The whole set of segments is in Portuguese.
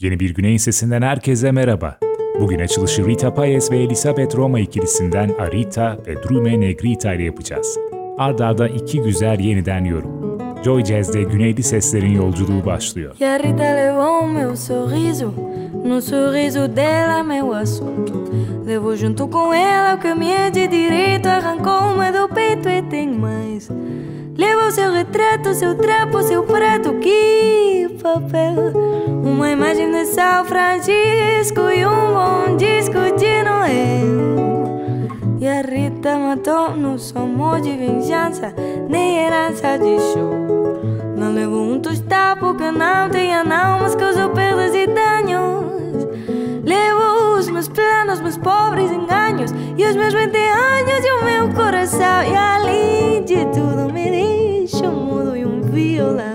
Yeni bir Güney'in sesinden herkese merhaba. Bugün açılışı Rita Paez ve Elisabeth Roma ikilisinden Arita ve Drume Negrita ile yapacağız. Arda arda iki güzel yeniden yorum. Joy Jazz'de güneyli seslerin yolculuğu başlıyor. E a Rita meu sorriso, no sorriso dela meu assunto. Levou junto com ela o que me é de direito, arrancou-me do peito e tem mais. Levou seu retrato, seu trapo, seu prato, que papel. Uma imagem de São Francisco e um bom disco de Noel. E a Rita matou no amor de vingança, nem herança de show. Não levou um tostão porque não tinha não, mas causou perdas e danos. Meus planos, meus pobres enganos e os meus 20 anos e o meu coração. E além de tudo, me deixa mudo e um violão.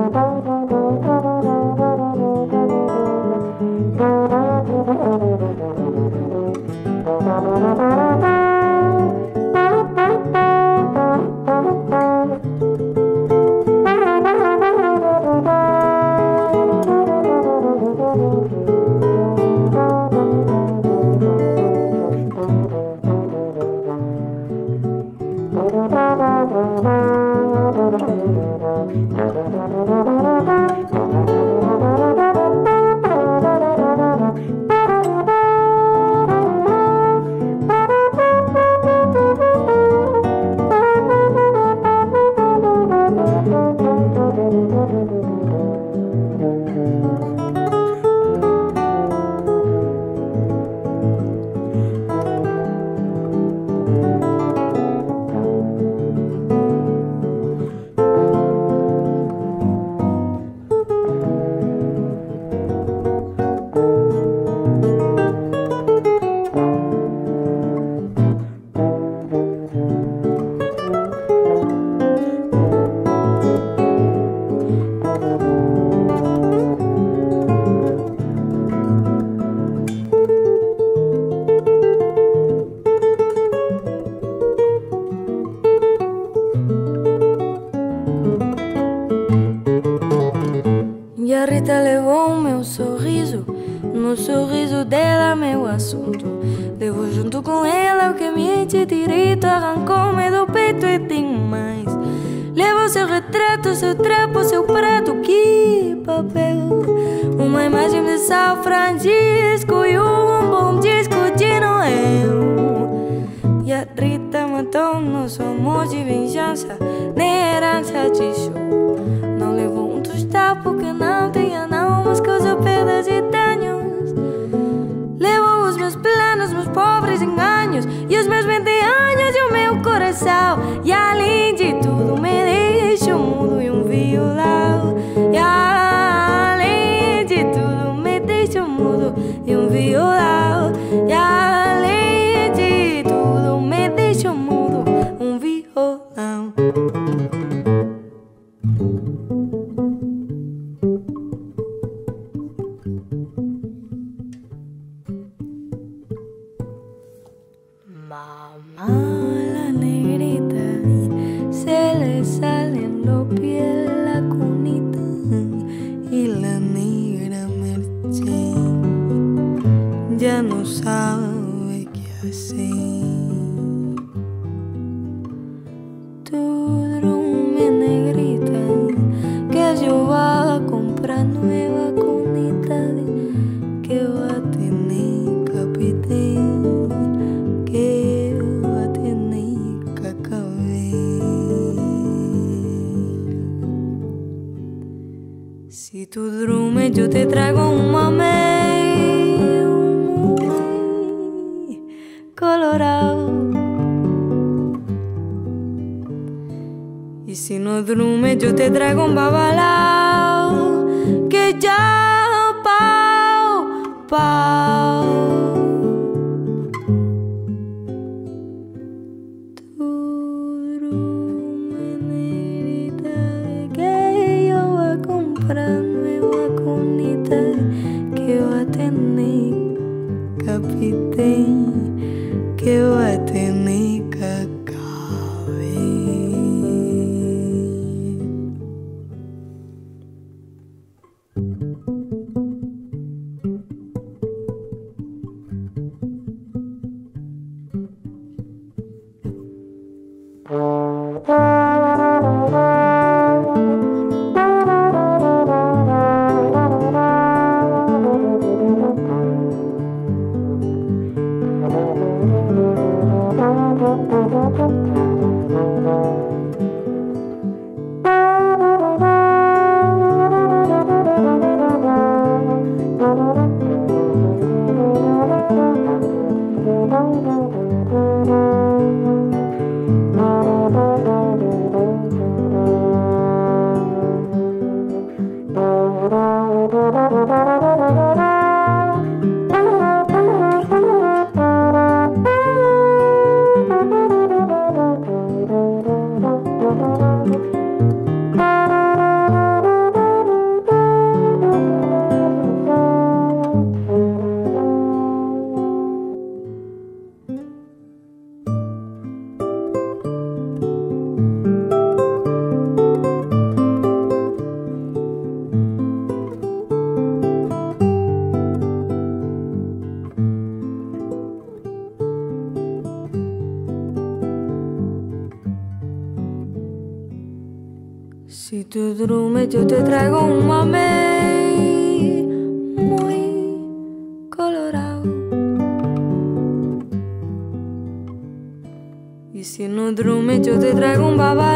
seu retrato, seu trapo, seu prato, que papel. Uma imagem de São Francisco e um bom disco de Noel. E a Rita matou nosso amor de vingança, nem herança de show. Não levou um tostão porque não tinha não, mas causou perdas e danos. Pobres enganos e os meus 20 anos e o meu coração. E além de tudo, me deixa mudo e um violão. E além de tudo, me deixa mudo e um violão. Traigo un mamey muy colorado. Y si no duermes, yo te traigo un babalao que ya pao, pao. Yo te traigo un mamey muy colorado. Y si no drume, yo te traigo un babalao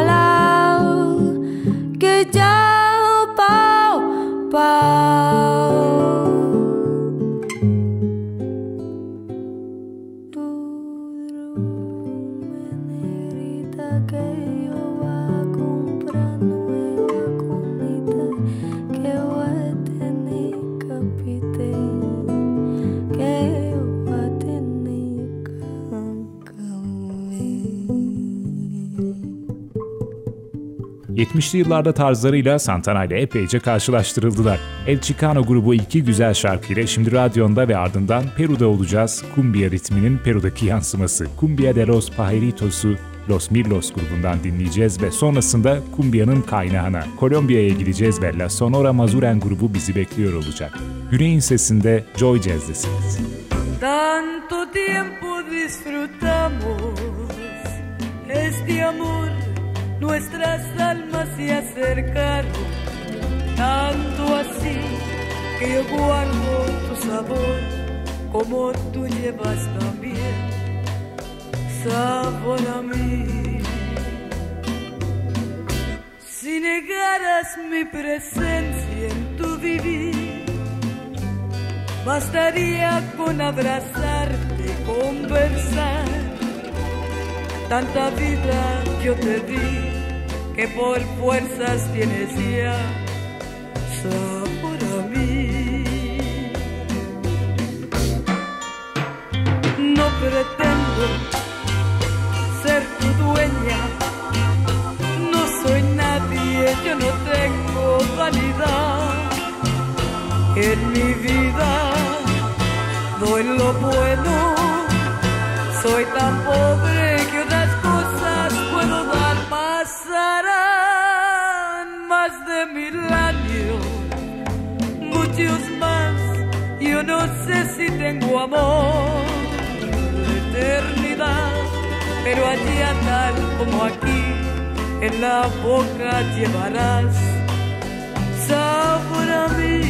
...70'li yıllarda tarzlarıyla Santana ile epeyce karşılaştırıldılar. El Chicano grubu iki güzel şarkıyla şimdi radyonda ve ardından Peru'da olacağız. Cumbia ritminin Peru'daki yansıması. Cumbia de los Pajaritos'u Los Mirlos grubundan dinleyeceğiz ve sonrasında Cumbia'nın kaynağına Kolombiya'ya gideceğiz ve La Sonora Mazuren grubu bizi bekliyor olacak. Güney'in sesinde Joy Jazz'desiniz. Tanto tiempo disfrutamos este amor nuestras almas se acercaron tanto así que yo guardo tu sabor como tú llevas también sabor a mí. Si negaras mi presencia en tu vivir, bastaría con abrazarte, conversar. Tanta vida yo te di que por fuerzas tienes ya sabor a mí. No pretendo ser tu dueña, no soy nadie, yo no tengo vanidad en mi vida. Doy lo bueno, soy tan pobre tengo amor de eternidad, pero allá tal como aquí, en la boca llevarás sabor a mí.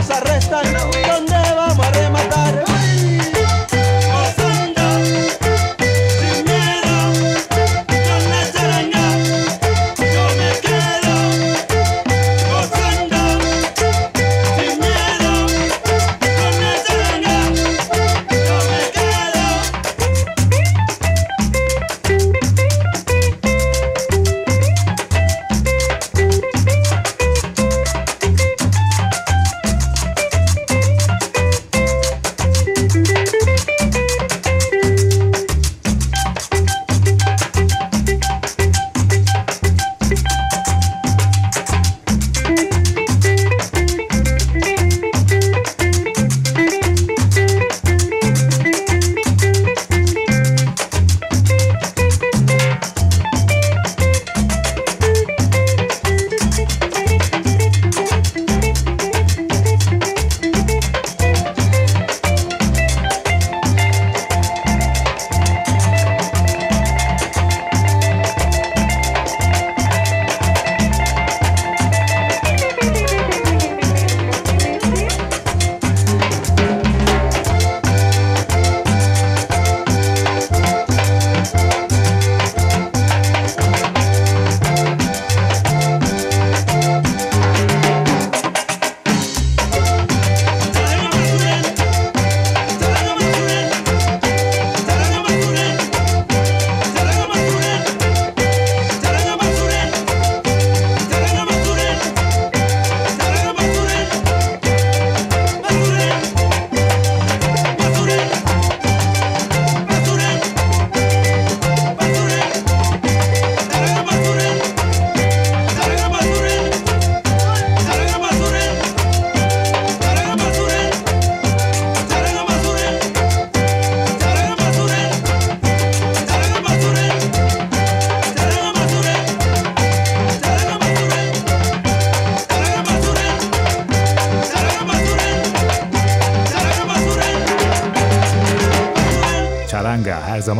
nos arrestan.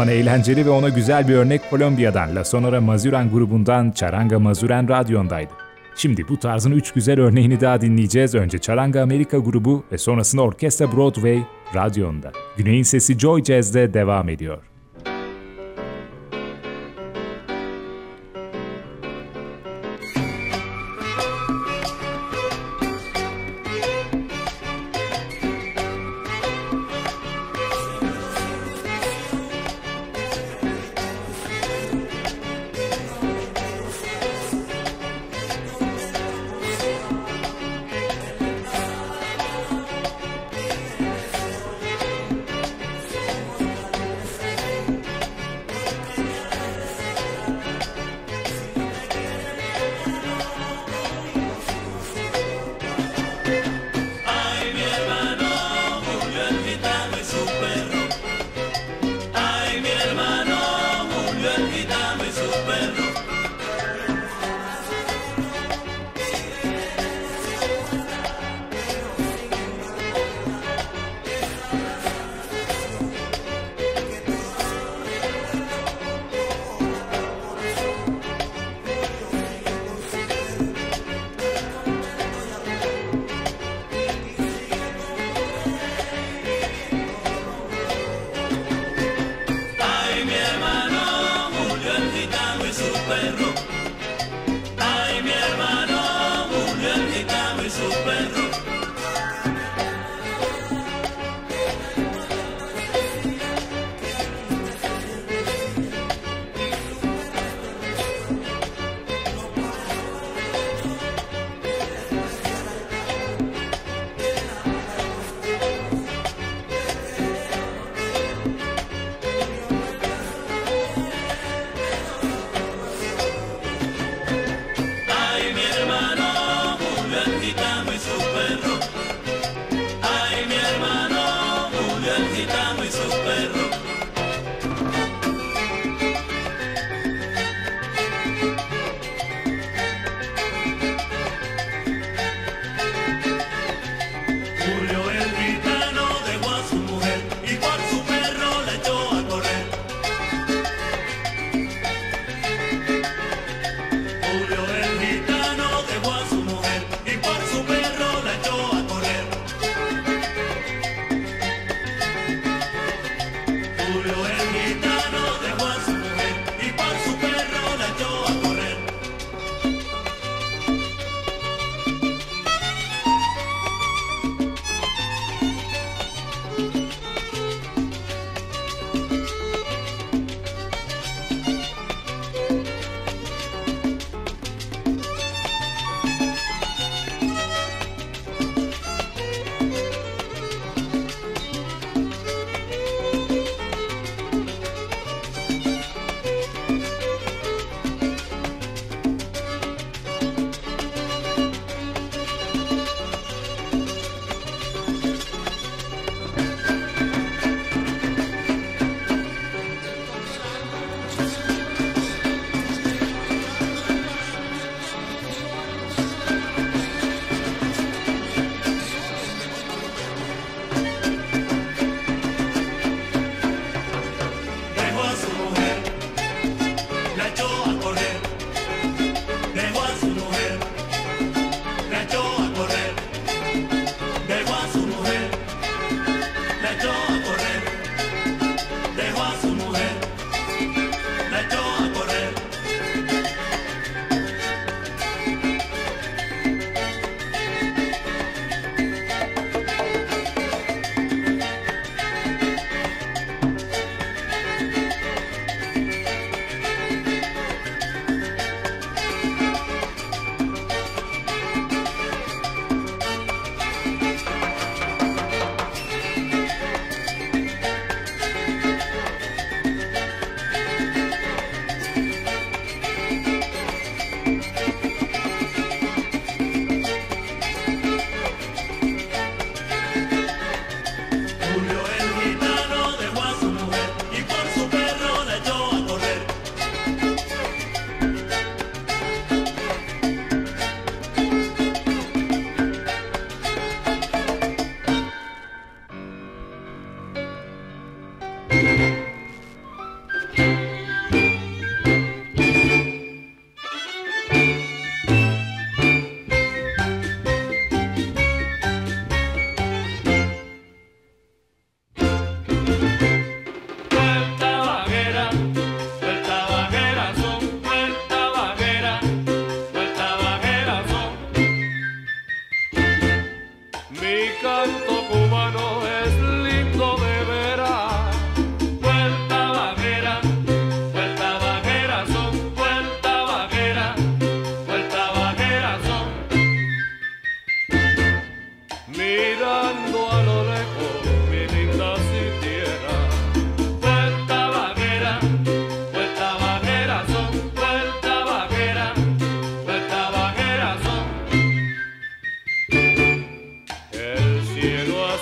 zaman eğlenceli ve ona güzel bir örnek Kolombiya'dan La Sonora Mazuran grubundan Charanga Mazuran Radyon'daydı. Şimdi bu tarzın 3 güzel örneğini daha dinleyeceğiz. Önce Charanga Amerika grubu ve sonrasında Orkestra Broadway Radyon'da. Güney'in Sesi Joy Jazz'de devam ediyor.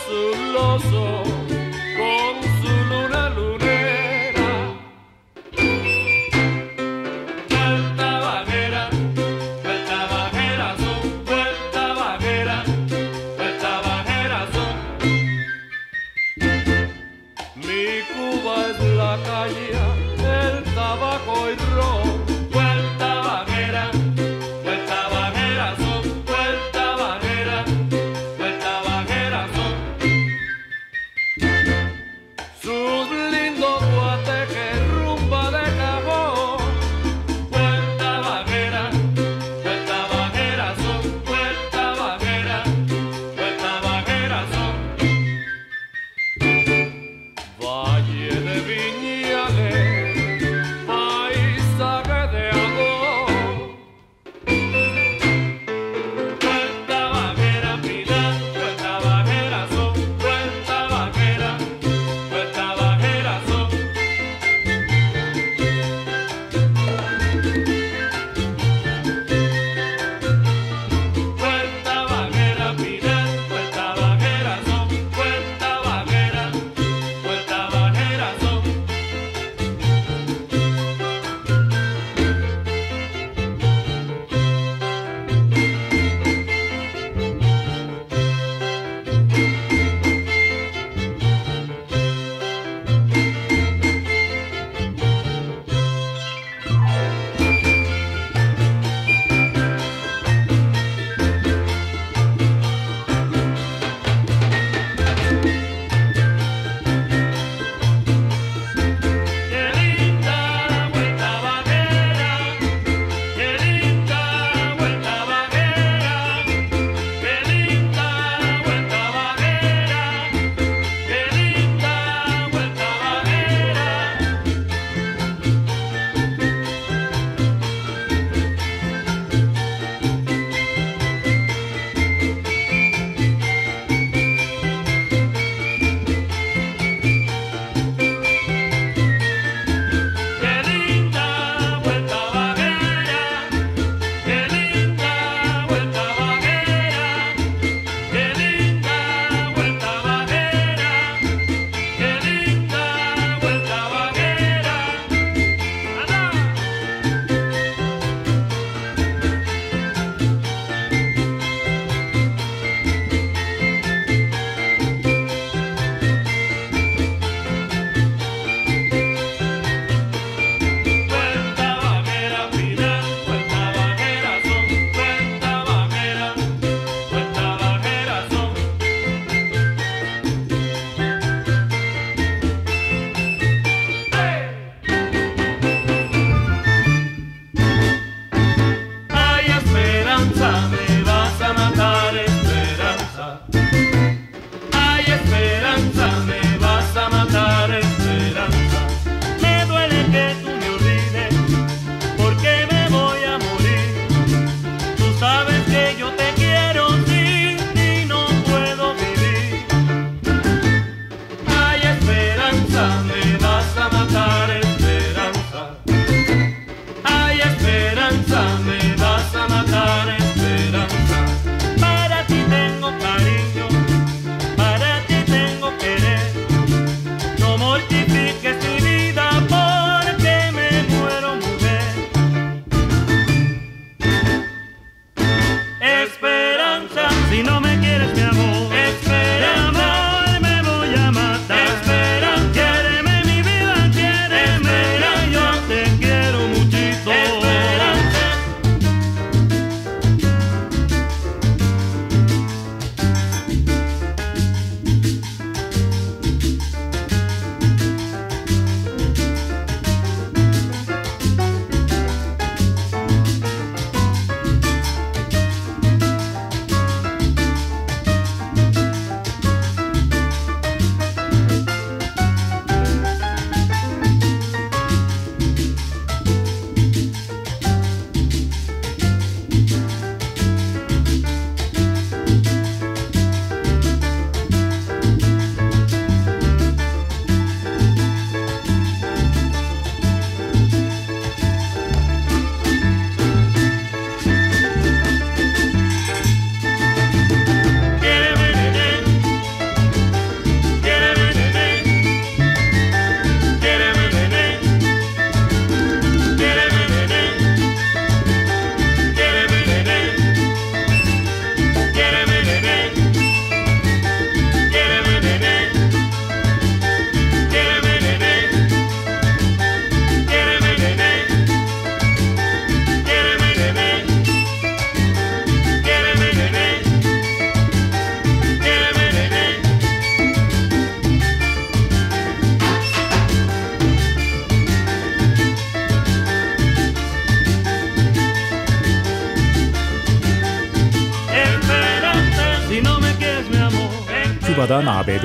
celoso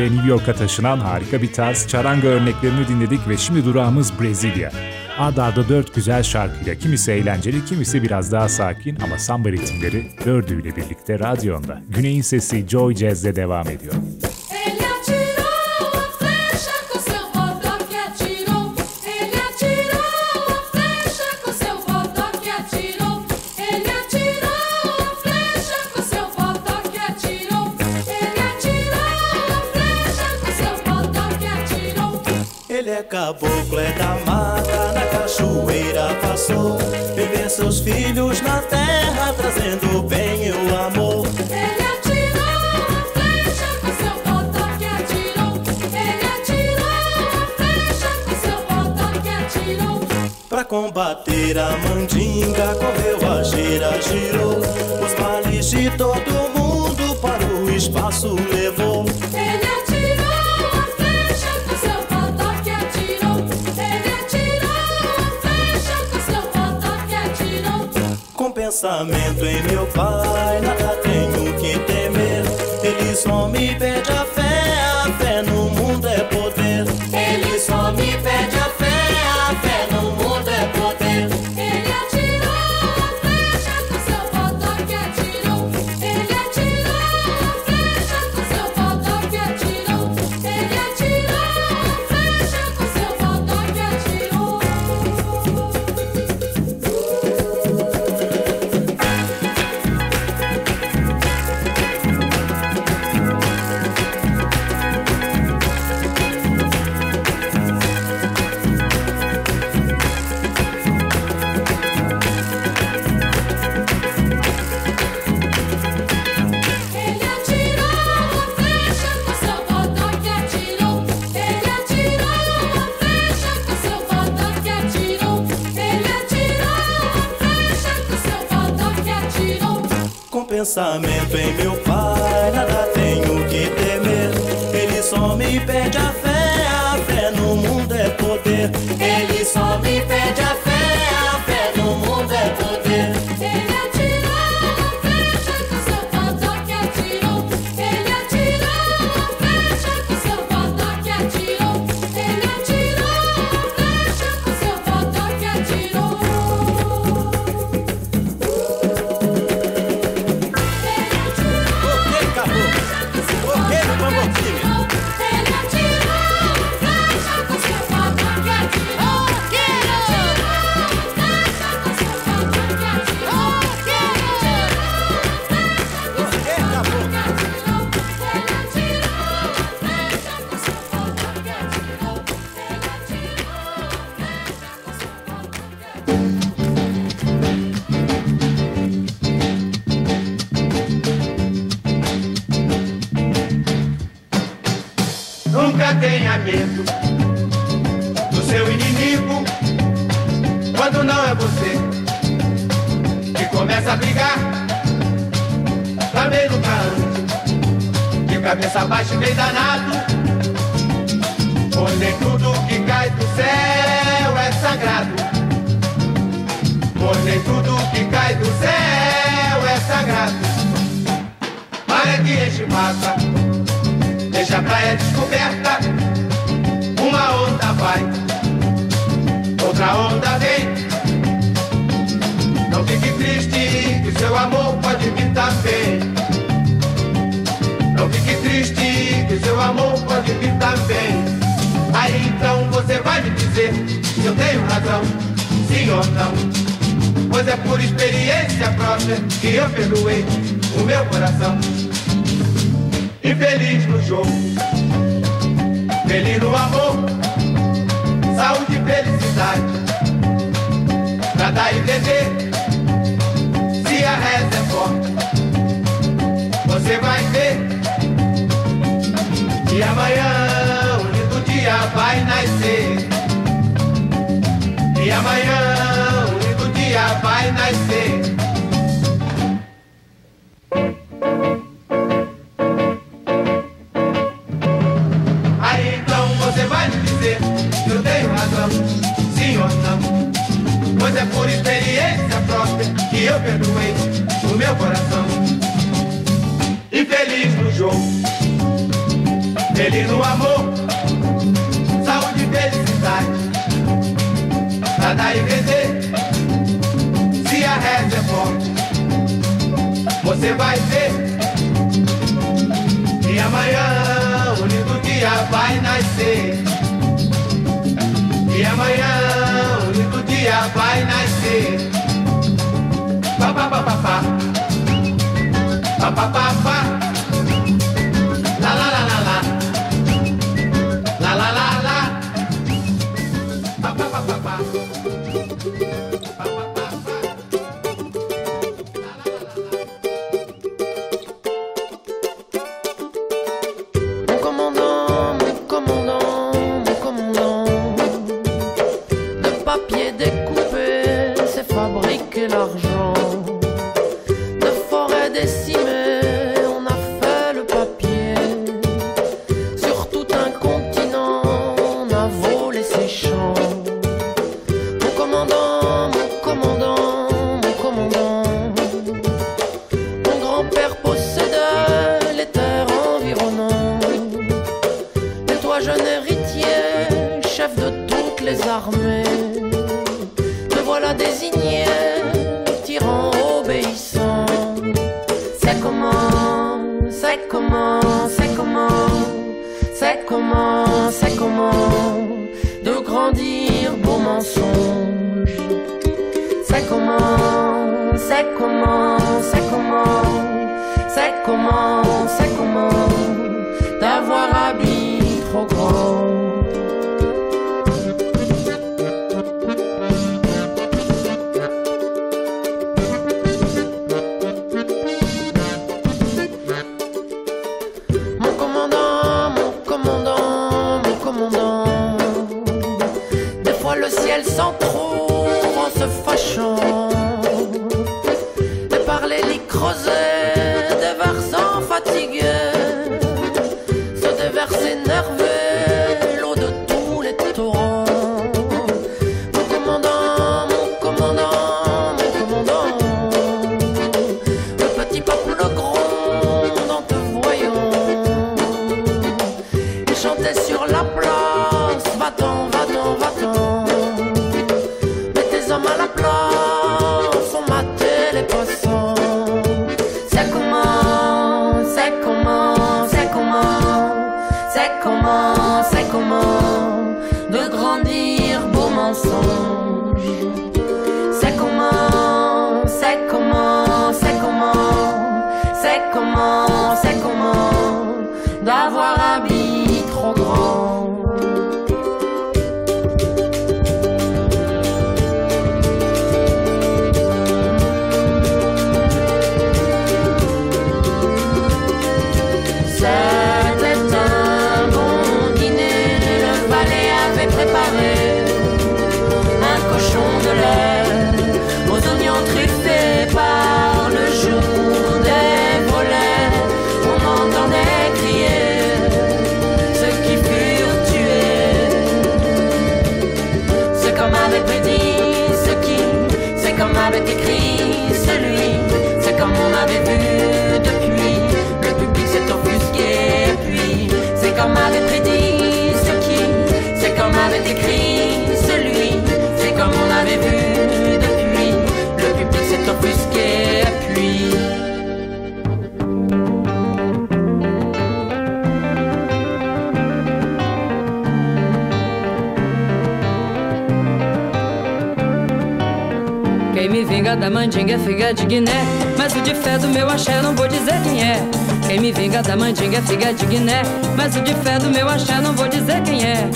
ve New York'a taşınan harika bir tarz çaranga örneklerini dinledik ve şimdi durağımız Brezilya. Adarda dört güzel şarkıyla kimisi eğlenceli, kimisi biraz daha sakin ama samba ritimleri dördüyle birlikte radyonda. Güney'in sesi Joy Jazz'de devam ediyor. terra trazendo bem e o amor. Ele atirou a flecha com seu botoque atirou. Ele atirou a flecha com seu botoque atirou. Pra combater a mandinga, correu a gira, girou. Os males de todo mundo para o espaço levou. com pensamento em meu pai, nada tenho que temer. Ele só me pergunta. pensamento amanhã, o lindo dia vai nascer. Armées, te voilà désigné, tyran obéissant. C'est comment, c'est comment, c'est comment, c'est comment, c'est comment de grandir beau mensonge. C'est comment, c'est comment, c'est comment, c'est comment, c'est comment d'avoir habit trop grand. S'entrouvre en de Guiné. Mas o de fé do meu axé não vou dizer quem é. Quem me vinga da mandinga é figa de Guiné. Mas o de fé do meu axé não vou dizer quem é.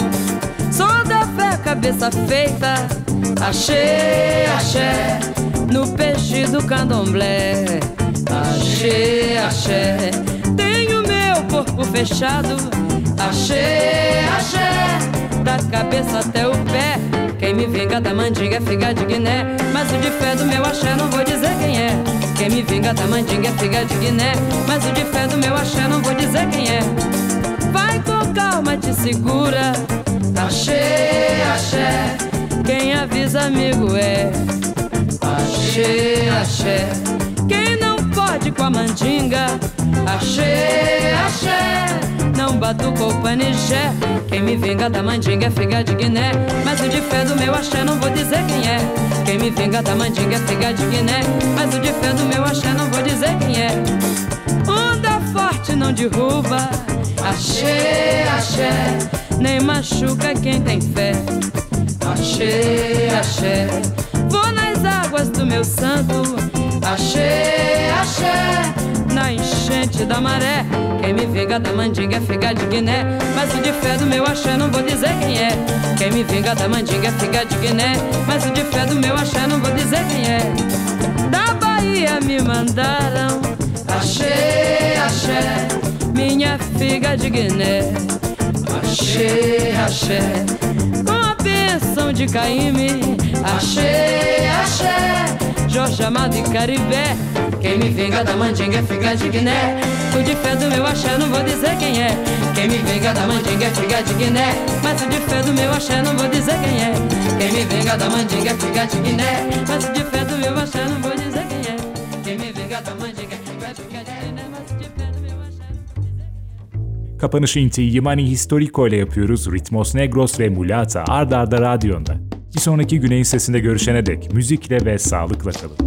Sou da fé, cabeça feita. Achei, axé. No peixe do candomblé. Achei, axé. Tenho meu corpo fechado. Achei, axé. Da cabeça até o pé. Quem me vinga da mandinga é figa de Guiné. Mas o de fé do meu axé não vou dizer quem é. Quem me vinga da mandinga é figa de Guiné. Mas o de fé do meu axé não vou dizer quem é. Vai com calma, te segura. Achei, axé. Quem avisa, amigo, é. Achei, axé. Pode com a mandinga. Achei, axé. Não um batuco ou panijé. Quem me vinga da mandinga é figa de Guiné. Mas o de fé do meu axé não vou dizer quem é. Quem me vinga da mandinga é figa de Guiné. Mas o de fé do meu axé não vou dizer quem é. Onda forte não derruba. Axé, axé. Nem machuca quem tem fé. Axé, axé. Vou nas águas do meu santo. Axé, axé. Na enchente da maré. Quem me vinga da mandinga é figa de Guiné. Mas o de fé do meu axé não vou dizer quem é. Quem me vinga da mandinga é figa de Guiné. Mas o de fé do meu axé não vou dizer quem é. Da Bahia me mandaram. Axé, axé. Minha figa de Guiné. Axé, axé. Com a bênção de Caíme. Axé, axé. Jorge Amado e Caribé. Quem me vinga da mandinga é de Guiné. O de fé do meu axé não vou dizer quem é. Quem me vinga da mandinga é de Guiné. Mas o de fé do meu axé não vou dizer quem é. Quem me vinga da mandinga é de Guiné. Mas o de fé do meu axé não vou dizer quem é. Quem me vinga da mandinga de de Kapanışı Inti Yimani Historico ile yapıyoruz. Ritmos Negros ve Mulata ard arda radyonda. Bir sonraki Güney'in sesinde görüşene dek müzikle ve sağlıkla kalın.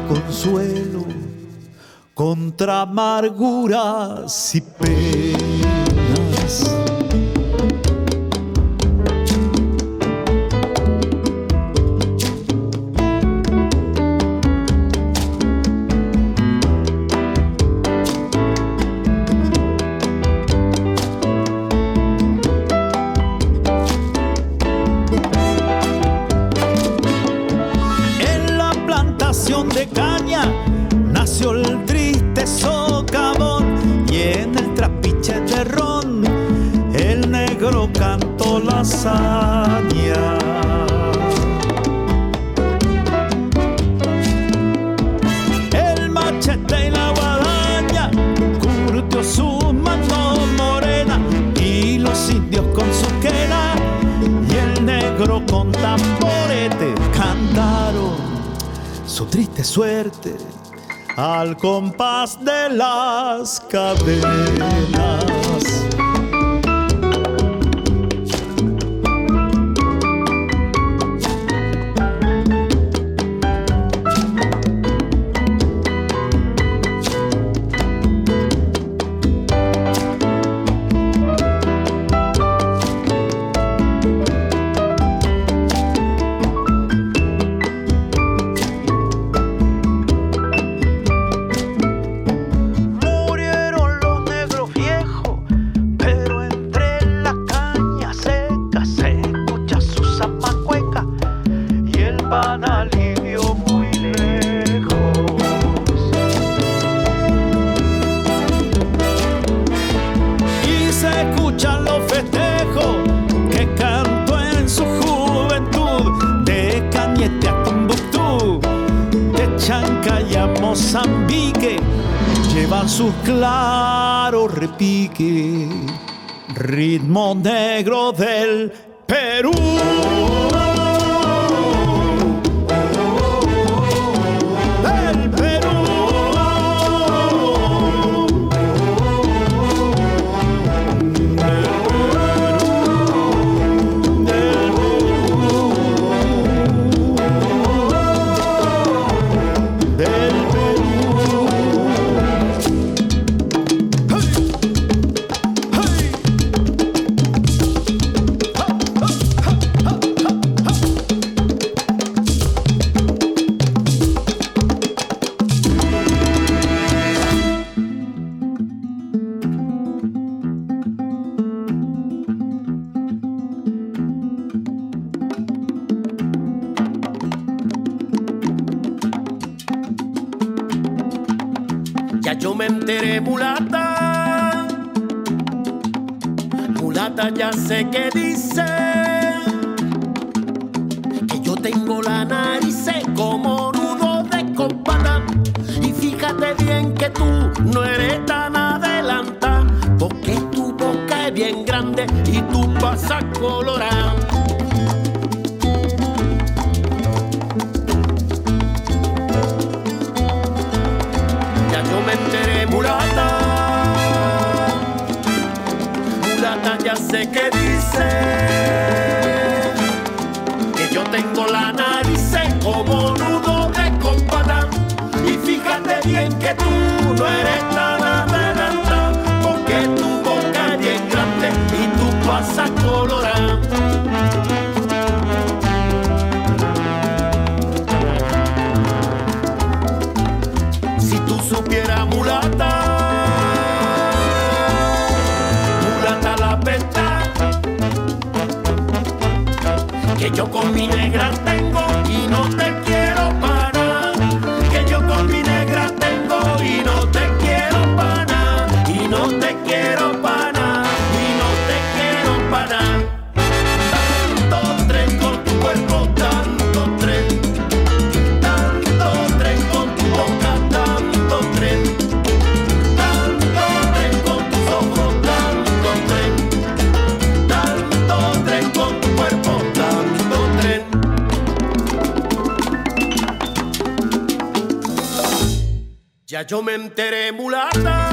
Consuelo contra amarguras y penas. Mozambique llevan sus claros repique, ritmo negro del Perú. yo me enteré mulata.